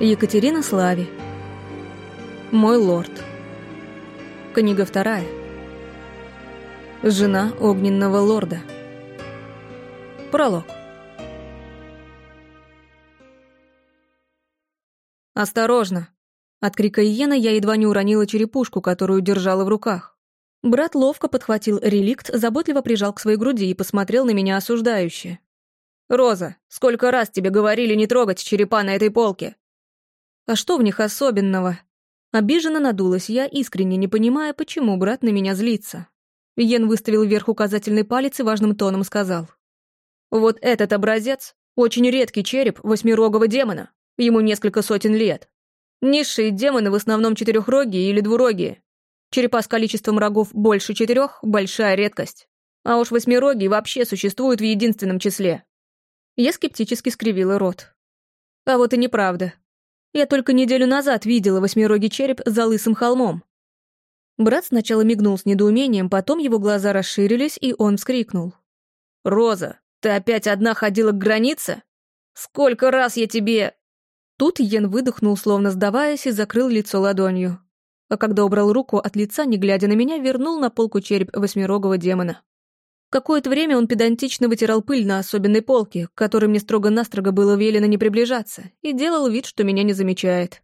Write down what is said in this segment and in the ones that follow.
Екатерина Слави. Мой лорд. Книга вторая. Жена огненного лорда. Пролог. «Осторожно!» От крика Иена я едва не уронила черепушку, которую держала в руках. Брат ловко подхватил реликт, заботливо прижал к своей груди и посмотрел на меня осуждающе. «Роза, сколько раз тебе говорили не трогать черепа на этой полке? А что в них особенного? Обиженно надулась я, искренне не понимая, почему брат на меня злится. Йен выставил вверх указательный палец и важным тоном сказал. «Вот этот образец — очень редкий череп восьмирогого демона. Ему несколько сотен лет. Низшие демоны в основном четырехрогие или двурогие. Черепа с количеством рогов больше четырех — большая редкость. А уж восьмирогие вообще существуют в единственном числе». Я скептически скривила рот. А вот и неправда. Я только неделю назад видела восьмирогий череп за лысым холмом. Брат сначала мигнул с недоумением, потом его глаза расширились, и он вскрикнул. «Роза, ты опять одна ходила к границе? Сколько раз я тебе...» Тут Йен выдохнул, словно сдаваясь, и закрыл лицо ладонью. А когда убрал руку от лица, не глядя на меня, вернул на полку череп восьмирогого демона. Какое-то время он педантично вытирал пыль на особенной полке, к которой мне строго-настрого было велено не приближаться, и делал вид, что меня не замечает.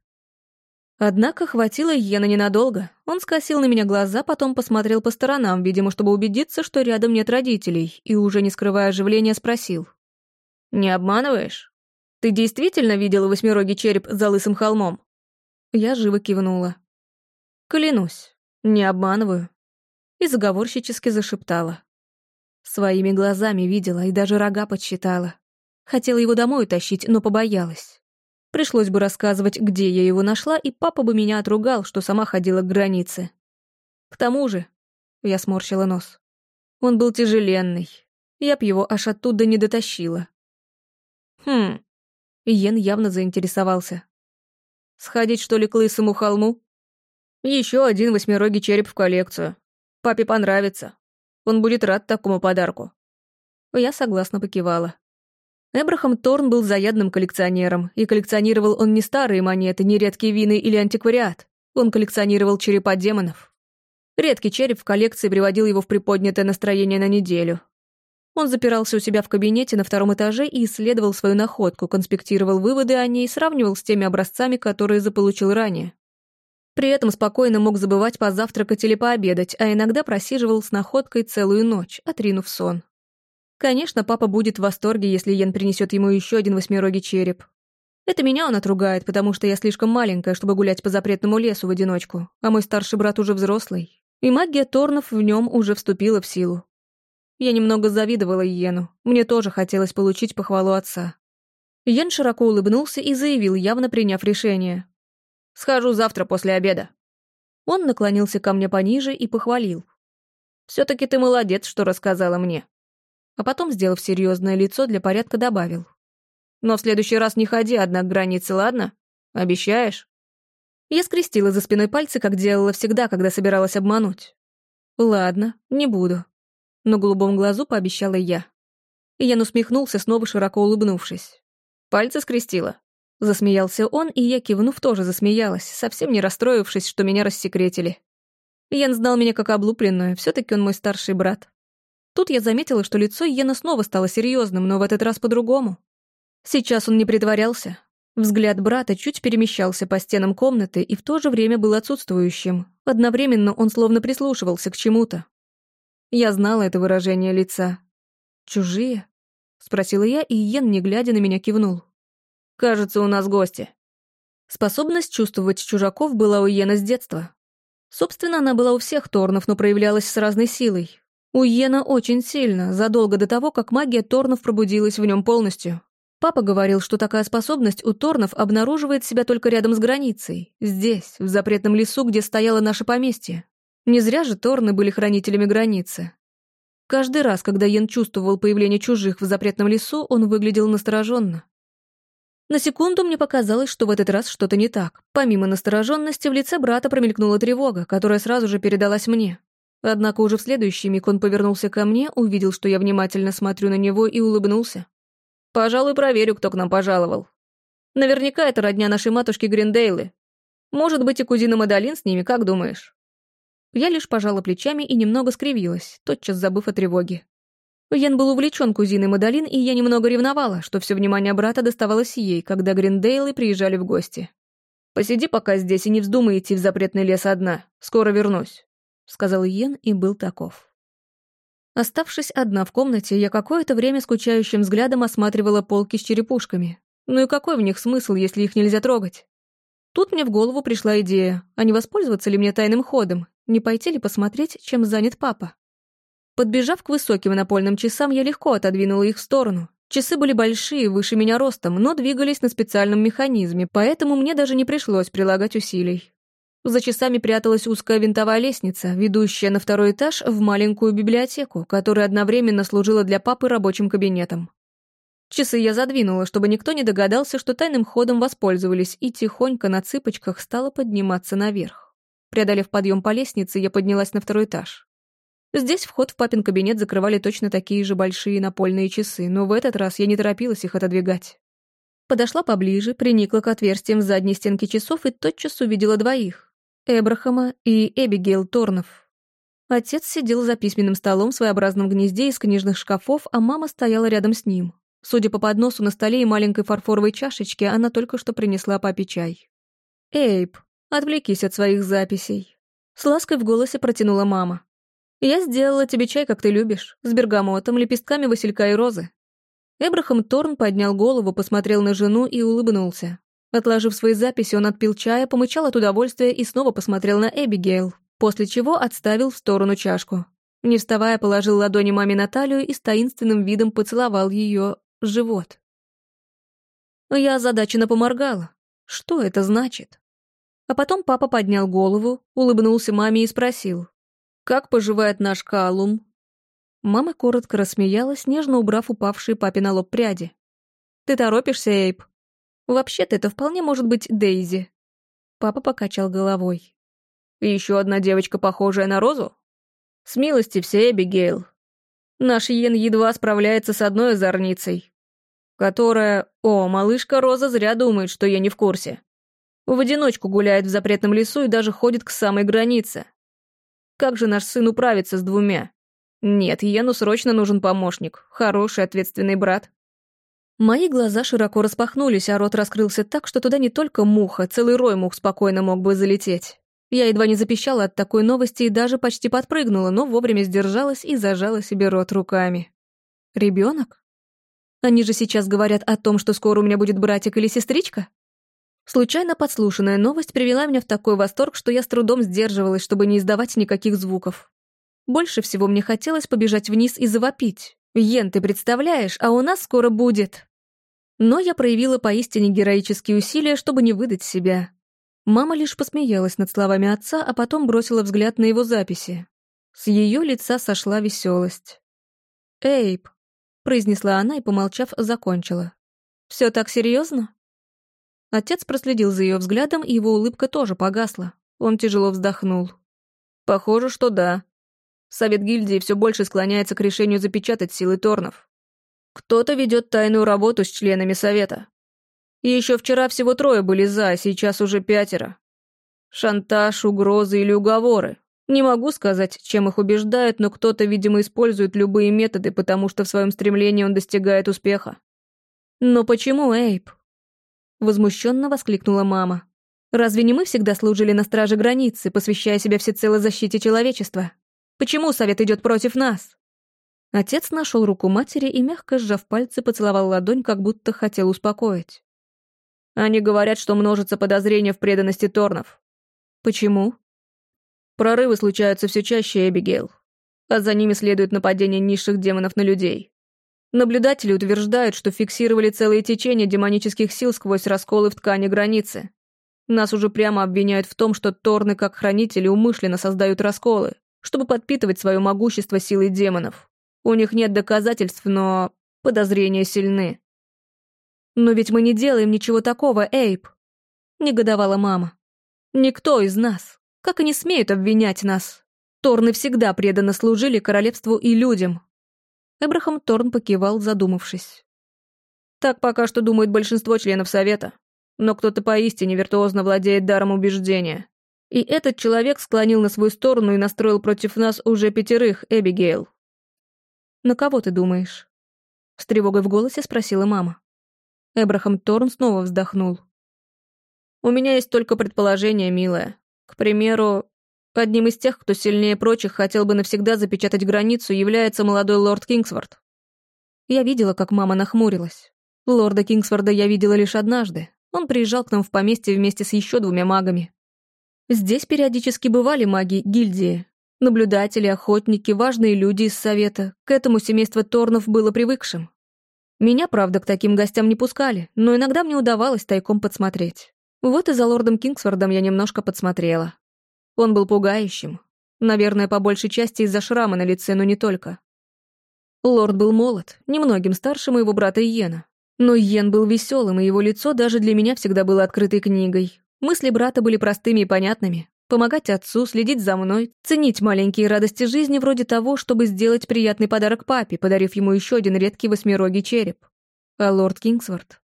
Однако хватило Йена ненадолго. Он скосил на меня глаза, потом посмотрел по сторонам, видимо, чтобы убедиться, что рядом нет родителей, и уже не скрывая оживления спросил. «Не обманываешь? Ты действительно видела восьмирогий череп за лысым холмом?» Я живо кивнула. «Клянусь, не обманываю». И заговорщически зашептала. Своими глазами видела и даже рога подсчитала. Хотела его домой тащить, но побоялась. Пришлось бы рассказывать, где я его нашла, и папа бы меня отругал, что сама ходила к границе. К тому же, я сморщила нос, он был тяжеленный. Я б его аж оттуда не дотащила. Хм, Йен явно заинтересовался. Сходить, что ли, к лысому холму? Еще один восьмирогий череп в коллекцию. Папе понравится. Он будет рад такому подарку». Я согласно покивала. Эбрахам Торн был заядным коллекционером, и коллекционировал он не старые монеты, не редкие вины или антиквариат. Он коллекционировал черепа демонов. Редкий череп в коллекции приводил его в приподнятое настроение на неделю. Он запирался у себя в кабинете на втором этаже и исследовал свою находку, конспектировал выводы о ней и сравнивал с теми образцами, которые заполучил ранее. При этом спокойно мог забывать позавтракать или пообедать, а иногда просиживал с находкой целую ночь, отринув сон. Конечно, папа будет в восторге, если Йен принесет ему еще один восьмирогий череп. Это меня он отругает, потому что я слишком маленькая, чтобы гулять по запретному лесу в одиночку, а мой старший брат уже взрослый. И магия Торнов в нем уже вступила в силу. Я немного завидовала Йену, мне тоже хотелось получить похвалу отца. Йен широко улыбнулся и заявил, явно приняв решение. Схожу завтра после обеда». Он наклонился ко мне пониже и похвалил. «Все-таки ты молодец, что рассказала мне». А потом, сделав серьезное лицо, для порядка добавил. «Но в следующий раз не ходи одна к границе, ладно? Обещаешь?» Я скрестила за спиной пальцы, как делала всегда, когда собиралась обмануть. «Ладно, не буду». Но голубом глазу пообещала я. Ян усмехнулся, снова широко улыбнувшись. «Пальцы скрестила?» Засмеялся он, и я, кивнув, тоже засмеялась, совсем не расстроившись, что меня рассекретили. Ян знал меня как облупленную, все таки он мой старший брат. Тут я заметила, что лицо Йена снова стало серьезным, но в этот раз по-другому. Сейчас он не притворялся. Взгляд брата чуть перемещался по стенам комнаты и в то же время был отсутствующим. Одновременно он словно прислушивался к чему-то. Я знала это выражение лица. «Чужие?» — спросила я, и Йен, не глядя на меня, кивнул. Кажется, у нас гости». Способность чувствовать чужаков была у Йена с детства. Собственно, она была у всех Торнов, но проявлялась с разной силой. У Йена очень сильно, задолго до того, как магия Торнов пробудилась в нем полностью. Папа говорил, что такая способность у Торнов обнаруживает себя только рядом с границей, здесь, в запретном лесу, где стояло наше поместье. Не зря же Торны были хранителями границы. Каждый раз, когда Йен чувствовал появление чужих в запретном лесу, он выглядел настороженно. На секунду мне показалось, что в этот раз что-то не так. Помимо настороженности, в лице брата промелькнула тревога, которая сразу же передалась мне. Однако уже в следующий миг он повернулся ко мне, увидел, что я внимательно смотрю на него и улыбнулся. «Пожалуй, проверю, кто к нам пожаловал». Наверняка это родня нашей матушки Гриндейлы. Может быть, и кузина Мадалин с ними, как думаешь?» Я лишь пожала плечами и немного скривилась, тотчас забыв о тревоге. Йен был увлечен кузиной Мадалин, и я немного ревновала, что все внимание брата доставалось ей, когда Гриндейлы приезжали в гости. «Посиди пока здесь и не вздумай идти в запретный лес одна. Скоро вернусь», — сказал Йен и был таков. Оставшись одна в комнате, я какое-то время скучающим взглядом осматривала полки с черепушками. Ну и какой в них смысл, если их нельзя трогать? Тут мне в голову пришла идея, а не воспользоваться ли мне тайным ходом, не пойти ли посмотреть, чем занят папа. Подбежав к высоким напольным часам, я легко отодвинула их в сторону. Часы были большие, выше меня ростом, но двигались на специальном механизме, поэтому мне даже не пришлось прилагать усилий. За часами пряталась узкая винтовая лестница, ведущая на второй этаж в маленькую библиотеку, которая одновременно служила для папы рабочим кабинетом. Часы я задвинула, чтобы никто не догадался, что тайным ходом воспользовались, и тихонько на цыпочках стала подниматься наверх. Преодолев подъем по лестнице, я поднялась на второй этаж. Здесь вход в папин кабинет закрывали точно такие же большие напольные часы, но в этот раз я не торопилась их отодвигать. Подошла поближе, приникла к отверстиям в задней стенке часов и тотчас увидела двоих. Эбрахама и Эбигейл Торнов. Отец сидел за письменным столом в своеобразном гнезде из книжных шкафов, а мама стояла рядом с ним. Судя по подносу на столе и маленькой фарфоровой чашечке, она только что принесла папе чай. «Эйб, отвлекись от своих записей», — с лаской в голосе протянула мама. «Я сделала тебе чай, как ты любишь, с бергамотом, лепестками василька и розы». Эбрахам Торн поднял голову, посмотрел на жену и улыбнулся. Отложив свои записи, он отпил чая, помычал от удовольствия и снова посмотрел на Эбигейл, после чего отставил в сторону чашку. Не вставая, положил ладони маме на талию и с таинственным видом поцеловал ее живот. Я озадаченно поморгала. Что это значит? А потом папа поднял голову, улыбнулся маме и спросил. «Как поживает наш Калум?» Мама коротко рассмеялась, нежно убрав упавшие папе на лоб пряди. «Ты торопишься, Эйб?» Вообще-то это вполне может быть Дейзи. Папа покачал головой. И еще одна девочка, похожая на Розу? С милости все, Эбигейл. Наш Йен едва справляется с одной озорницей, которая... О, малышка Роза зря думает, что я не в курсе. В одиночку гуляет в запретном лесу и даже ходит к самой границе. Как же наш сын управится с двумя? Нет, Йену срочно нужен помощник, хороший ответственный брат. Мои глаза широко распахнулись, а рот раскрылся так, что туда не только муха, целый рой мух спокойно мог бы залететь. Я едва не запищала от такой новости и даже почти подпрыгнула, но вовремя сдержалась и зажала себе рот руками. Ребенок? Они же сейчас говорят о том, что скоро у меня будет братик или сестричка? Случайно подслушанная новость привела меня в такой восторг, что я с трудом сдерживалась, чтобы не издавать никаких звуков. Больше всего мне хотелось побежать вниз и завопить. «Йен, ты представляешь, а у нас скоро будет!» Но я проявила поистине героические усилия, чтобы не выдать себя. Мама лишь посмеялась над словами отца, а потом бросила взгляд на его записи. С ее лица сошла веселость. «Эйб», — произнесла она и, помолчав, закончила. «Все так серьезно?» Отец проследил за ее взглядом, и его улыбка тоже погасла. Он тяжело вздохнул. «Похоже, что да», Совет гильдии все больше склоняется к решению запечатать силы Торнов. Кто-то ведет тайную работу с членами Совета. И еще вчера всего трое были за, а сейчас уже пятеро. Шантаж, угрозы или уговоры. Не могу сказать, чем их убеждают, но кто-то, видимо, использует любые методы, потому что в своем стремлении он достигает успеха. «Но почему, Эйп?» Возмущенно воскликнула мама. «Разве не мы всегда служили на страже границы, посвящая себя всецело защите человечества?» Почему совет идет против нас?» Отец нашел руку матери и, мягко сжав пальцы, поцеловал ладонь, как будто хотел успокоить. «Они говорят, что множится подозрение в преданности Торнов». «Почему?» «Прорывы случаются все чаще, Эбигейл, а за ними следует нападение низших демонов на людей. Наблюдатели утверждают, что фиксировали целые течения демонических сил сквозь расколы в ткани границы. Нас уже прямо обвиняют в том, что Торны, как хранители, умышленно создают расколы, чтобы подпитывать свое могущество силой демонов. У них нет доказательств, но подозрения сильны. «Но ведь мы не делаем ничего такого, Эйп!» — негодовала мама. «Никто из нас, как и не смеют обвинять нас. Торны всегда преданно служили королевству и людям». Эбрахам Торн покивал, задумавшись. «Так пока что думает большинство членов Совета. но кто-то поистине виртуозно владеет даром убеждения. И этот человек склонил на свою сторону и настроил против нас уже пятерых, Эбигейл. «На кого ты думаешь?» С тревогой в голосе спросила мама. Эбрахам Торн снова вздохнул. «У меня есть только предположение, милая. К примеру, одним из тех, кто сильнее прочих хотел бы навсегда запечатать границу, является молодой лорд Кингсворт. Я видела, как мама нахмурилась. Лорда Кингсворда я видела лишь однажды. Он приезжал к нам в поместье вместе с еще двумя магами. Здесь периодически бывали маги гильдии. Наблюдатели, охотники, важные люди из совета. К этому семейство Торнов было привыкшим. Меня, правда, к таким гостям не пускали, но иногда мне удавалось тайком подсмотреть. Вот и за лордом Кингсфордом я немножко подсмотрела. Он был пугающим. Наверное, по большей части из-за шрама на лице, но не только. Лорд был молод, немногим старше моего брата Иена. Но Йен был веселым, и его лицо даже для меня всегда было открытой книгой. Мысли брата были простыми и понятными. Помогать отцу, следить за мной, ценить маленькие радости жизни вроде того, чтобы сделать приятный подарок папе, подарив ему еще один редкий восьмирогий череп. А лорд Кингсворт?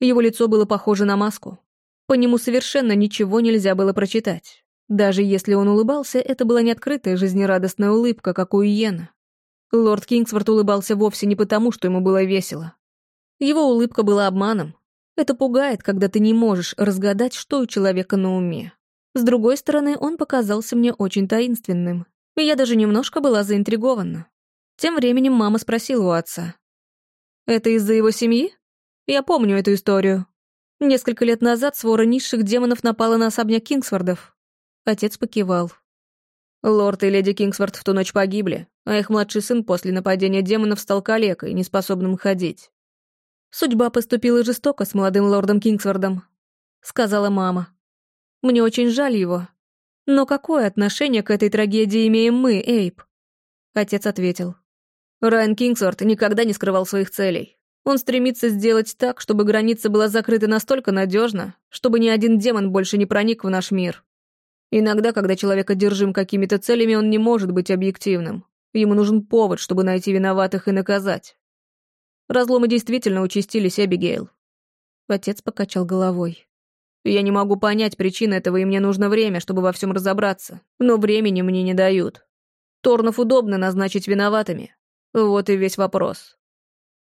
Его лицо было похоже на маску. По нему совершенно ничего нельзя было прочитать. Даже если он улыбался, это была не открытая жизнерадостная улыбка, как у Иена. Лорд Кингсворт улыбался вовсе не потому, что ему было весело. Его улыбка была обманом. Это пугает, когда ты не можешь разгадать, что у человека на уме. С другой стороны, он показался мне очень таинственным. И я даже немножко была заинтригована. Тем временем мама спросила у отца. «Это из-за его семьи? Я помню эту историю. Несколько лет назад свора низших демонов напала на особняк Кингсвордов». Отец покивал. Лорд и леди Кингсворт в ту ночь погибли, а их младший сын после нападения демонов стал калекой, неспособным ходить. «Судьба поступила жестоко с молодым лордом Кингсвордом», — сказала мама. Мне очень жаль его. Но какое отношение к этой трагедии имеем мы, Эйп? Отец ответил. Райан Кингсворт никогда не скрывал своих целей. Он стремится сделать так, чтобы граница была закрыта настолько надежно, чтобы ни один демон больше не проник в наш мир. Иногда, когда человек одержим какими-то целями, он не может быть объективным. Ему нужен повод, чтобы найти виноватых и наказать. Разломы действительно участились, Эбигейл. Отец покачал головой. Я не могу понять причин этого, и мне нужно время, чтобы во всем разобраться. Но времени мне не дают. Торнов удобно назначить виноватыми. Вот и весь вопрос.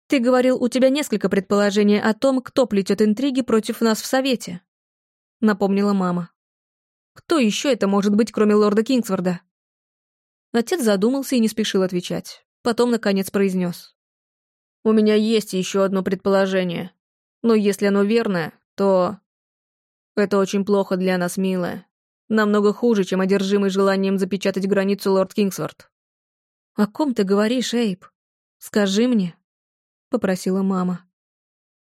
Ты говорил, у тебя несколько предположений о том, кто плетет интриги против нас в Совете. Напомнила мама. Кто еще это может быть, кроме лорда Кингсворда? Отец задумался и не спешил отвечать. Потом, наконец, произнес. «У меня есть еще одно предположение. Но если оно верное, то это очень плохо для нас, милая. Намного хуже, чем одержимый желанием запечатать границу лорд Кингсворт. «О ком ты говоришь, Эйб? Скажи мне», — попросила мама.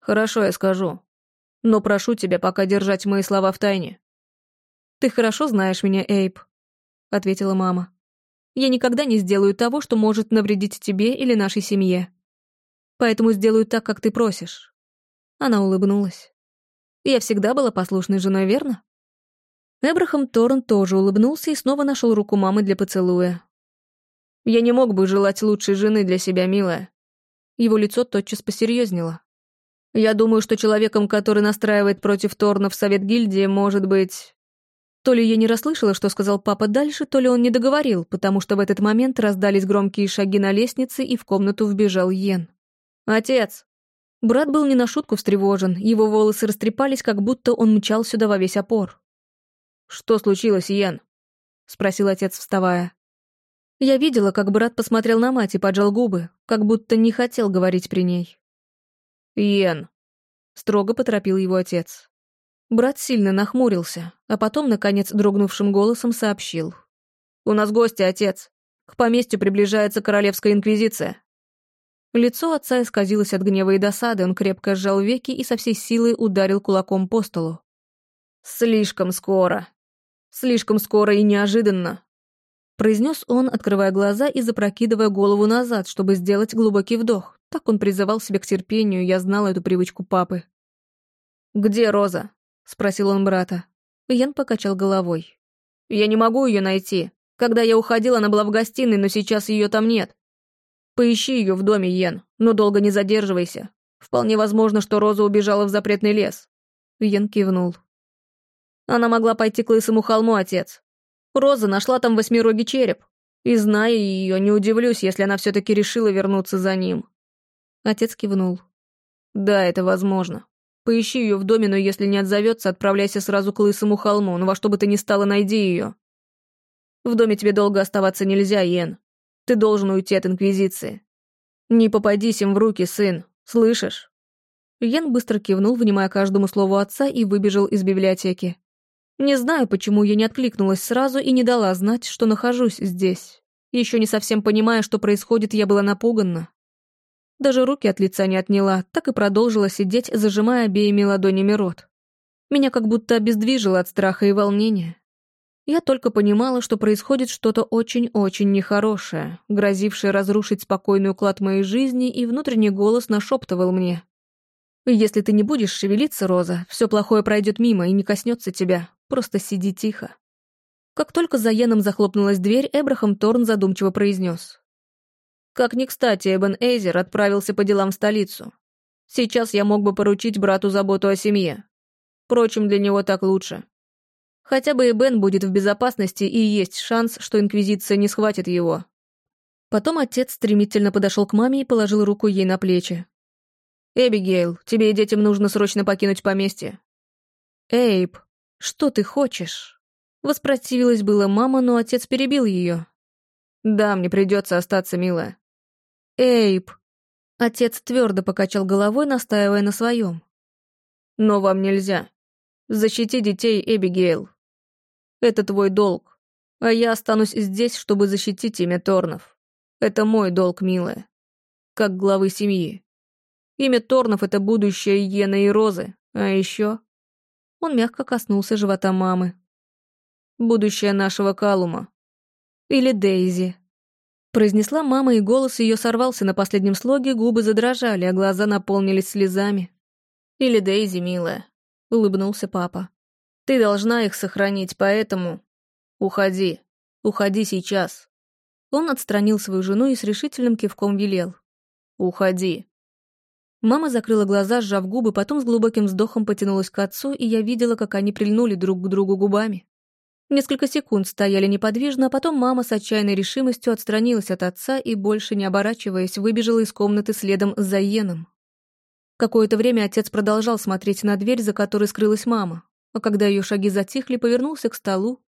«Хорошо, я скажу. Но прошу тебя пока держать мои слова в тайне». «Ты хорошо знаешь меня, Эйб», — ответила мама. «Я никогда не сделаю того, что может навредить тебе или нашей семье. Поэтому сделаю так, как ты просишь». Она улыбнулась. Я всегда была послушной женой, верно?» Эбрахам Торн тоже улыбнулся и снова нашел руку мамы для поцелуя. «Я не мог бы желать лучшей жены для себя, милая». Его лицо тотчас посерьезнело. «Я думаю, что человеком, который настраивает против Торна в совет гильдии, может быть...» То ли я не расслышала, что сказал папа дальше, то ли он не договорил, потому что в этот момент раздались громкие шаги на лестнице, и в комнату вбежал Йен. «Отец!» Брат был не на шутку встревожен, его волосы растрепались, как будто он мчал сюда во весь опор. «Что случилось, Ян?» — спросил отец, вставая. Я видела, как брат посмотрел на мать и поджал губы, как будто не хотел говорить при ней. «Йен», — строго поторопил его отец. Брат сильно нахмурился, а потом, наконец, дрогнувшим голосом сообщил. «У нас гости, отец. К поместью приближается королевская инквизиция». Лицо отца исказилось от гнева и досады, он крепко сжал веки и со всей силы ударил кулаком по столу. «Слишком скоро. Слишком скоро и неожиданно», — произнес он, открывая глаза и запрокидывая голову назад, чтобы сделать глубокий вдох. Так он призывал себя к терпению, я знала эту привычку папы. «Где Роза?» — спросил он брата. Ян покачал головой. «Я не могу ее найти. Когда я уходила, она была в гостиной, но сейчас ее там нет. Поищи ее в доме, Йен, но долго не задерживайся. Вполне возможно, что Роза убежала в запретный лес. Йен кивнул. Она могла пойти к лысому холму, отец. Роза нашла там восьмирогий череп. И, зная ее, не удивлюсь, если она все-таки решила вернуться за ним. Отец кивнул. Да, это возможно. Поищи ее в доме, но если не отзовется, отправляйся сразу к лысому холму, но во что бы ты ни стало, найди ее. В доме тебе долго оставаться нельзя, Йен. Ты должен уйти от Инквизиции. Не попадись им в руки, сын, слышишь? Йен быстро кивнул, внимая каждому слову отца, и выбежал из библиотеки. Не знаю, почему я не откликнулась сразу и не дала знать, что нахожусь здесь. Еще не совсем понимая, что происходит, я была напугана. Даже руки от лица не отняла, так и продолжила сидеть, зажимая обеими ладонями рот. Меня как будто обездвижило от страха и волнения. Я только понимала, что происходит что-то очень-очень нехорошее, грозившее разрушить спокойный уклад моей жизни, и внутренний голос нашептывал мне. «Если ты не будешь шевелиться, Роза, все плохое пройдет мимо и не коснется тебя. Просто сиди тихо». Как только за Йеном захлопнулась дверь, Эбрахам Торн задумчиво произнес. «Как ни кстати, Эбен Эйзер отправился по делам в столицу. Сейчас я мог бы поручить брату заботу о семье. Впрочем, для него так лучше. Хотя бы Эбен будет в безопасности и есть шанс, что Инквизиция не схватит его». Потом отец стремительно подошел к маме и положил руку ей на плечи. «Эбигейл, тебе и детям нужно срочно покинуть поместье». «Эйб», «Что ты хочешь?» Воспротивилась была мама, но отец перебил ее. «Да, мне придется остаться, милая». «Эйб!» Отец твердо покачал головой, настаивая на своем. «Но вам нельзя. Защити детей, Эбигейл. Это твой долг. А я останусь здесь, чтобы защитить имя Торнов. Это мой долг, милая. Как главы семьи. Имя Торнов — это будущее Йена и Розы. А еще он мягко коснулся живота мамы. «Будущее нашего Калума. Или Дейзи», произнесла мама, и голос ее сорвался на последнем слоге, губы задрожали, а глаза наполнились слезами. «Или Дейзи, милая», — улыбнулся папа. «Ты должна их сохранить, поэтому... Уходи. Уходи сейчас». Он отстранил свою жену и с решительным кивком велел. «Уходи». Мама закрыла глаза, сжав губы, потом с глубоким вздохом потянулась к отцу, и я видела, как они прильнули друг к другу губами. Несколько секунд стояли неподвижно, а потом мама с отчаянной решимостью отстранилась от отца и, больше не оборачиваясь, выбежала из комнаты следом за Йеном. Какое-то время отец продолжал смотреть на дверь, за которой скрылась мама, а когда ее шаги затихли, повернулся к столу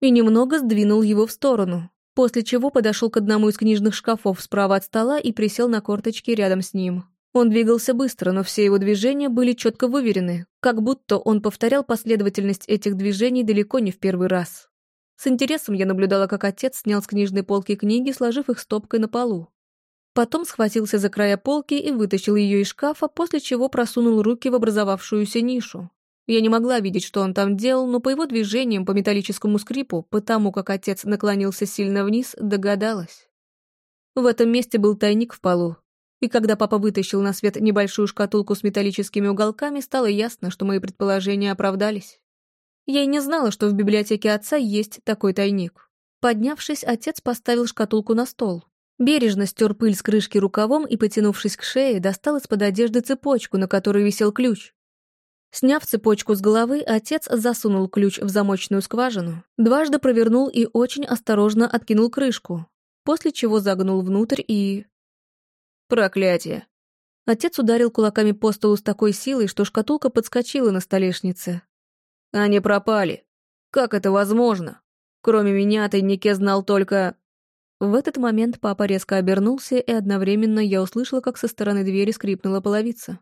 и немного сдвинул его в сторону, после чего подошел к одному из книжных шкафов справа от стола и присел на корточки рядом с ним. Он двигался быстро, но все его движения были четко выверены, как будто он повторял последовательность этих движений далеко не в первый раз. С интересом я наблюдала, как отец снял с книжной полки книги, сложив их стопкой на полу. Потом схватился за края полки и вытащил ее из шкафа, после чего просунул руки в образовавшуюся нишу. Я не могла видеть, что он там делал, но по его движениям, по металлическому скрипу, потому как отец наклонился сильно вниз, догадалась. В этом месте был тайник в полу, и когда папа вытащил на свет небольшую шкатулку с металлическими уголками, стало ясно, что мои предположения оправдались. Я и не знала, что в библиотеке отца есть такой тайник. Поднявшись, отец поставил шкатулку на стол. Бережно стер пыль с крышки рукавом и, потянувшись к шее, достал из-под одежды цепочку, на которой висел ключ. Сняв цепочку с головы, отец засунул ключ в замочную скважину, дважды провернул и очень осторожно откинул крышку, после чего загнул внутрь и... Проклятие. Отец ударил кулаками по столу с такой силой, что шкатулка подскочила на столешнице. Они пропали. Как это возможно? Кроме меня, тайнике знал только... В этот момент папа резко обернулся, и одновременно я услышала, как со стороны двери скрипнула половица.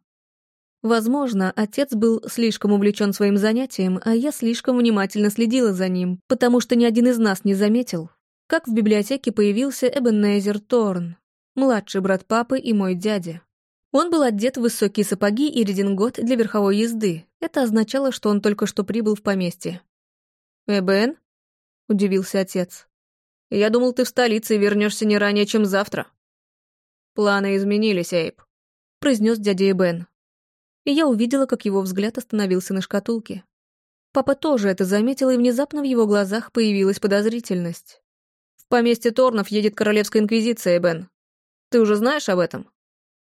Возможно, отец был слишком увлечен своим занятием, а я слишком внимательно следила за ним, потому что ни один из нас не заметил, как в библиотеке появился Эбенезер Торн, младший брат папы и мой дядя. Он был одет в высокие сапоги и редингот для верховой езды. Это означало, что он только что прибыл в поместье. «Эбен?» — удивился отец. «Я думал, ты в столице и вернешься не ранее, чем завтра». «Планы изменились, Эйб», — произнес дядя Эбен. И я увидела, как его взгляд остановился на шкатулке. Папа тоже это заметил, и внезапно в его глазах появилась подозрительность. «В поместье Торнов едет Королевская Инквизиция, Эбен. Ты уже знаешь об этом?»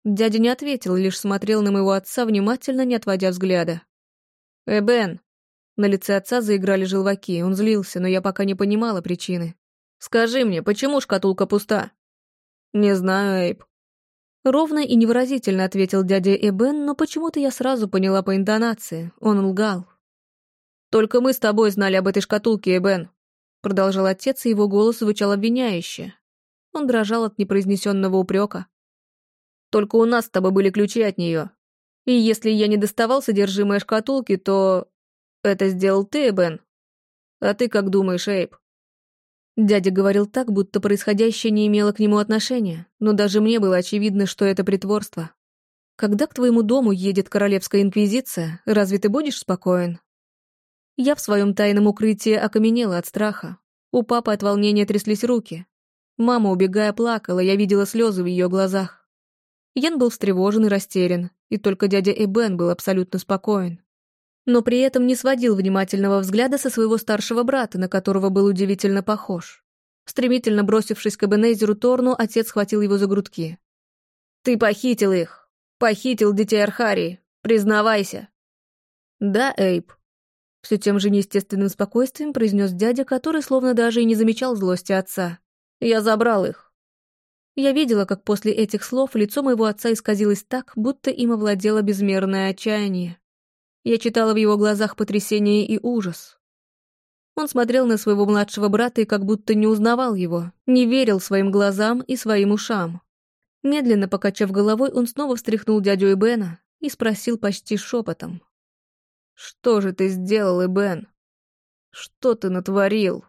Дядя не ответил, лишь смотрел на моего отца, внимательно не отводя взгляда. «Эбен!» На лице отца заиграли желваки, он злился, но я пока не понимала причины. «Скажи мне, почему шкатулка пуста?» «Не знаю, Эйб». Ровно и невыразительно ответил дядя Эбен, но почему-то я сразу поняла по интонации, он лгал. «Только мы с тобой знали об этой шкатулке, Эбен», продолжал отец, и его голос звучал обвиняюще. Он дрожал от непроизнесенного упрека. «Только у нас с тобой были ключи от нее. И если я не доставал содержимое шкатулки, то... Это сделал ты, Бен. А ты как думаешь, Эйб?» Дядя говорил так, будто происходящее не имело к нему отношения, но даже мне было очевидно, что это притворство. Когда к твоему дому едет королевская инквизиция, разве ты будешь спокоен? Я в своем тайном укрытии окаменела от страха. У папы от волнения тряслись руки. Мама, убегая, плакала, я видела слезы в ее глазах. Ян был встревожен и растерян, и только дядя Эбен был абсолютно спокоен. Но при этом не сводил внимательного взгляда со своего старшего брата, на которого был удивительно похож. Стремительно бросившись к Эбенезеру Торну, отец схватил его за грудки. «Ты похитил их! Похитил детей Архарии! Признавайся!» «Да, Эйб», все тем же неестественным спокойствием произнес дядя, который словно даже и не замечал злости отца. «Я забрал их». Я видела, как после этих слов лицо моего отца исказилось так, будто им овладело безмерное отчаяние. Я читала в его глазах потрясение и ужас. Он смотрел на своего младшего брата и как будто не узнавал его, не верил своим глазам и своим ушам. Медленно покачав головой, он снова встряхнул дядю Эбена и спросил почти шепотом. «Что же ты сделал, Эбен? Что ты натворил?»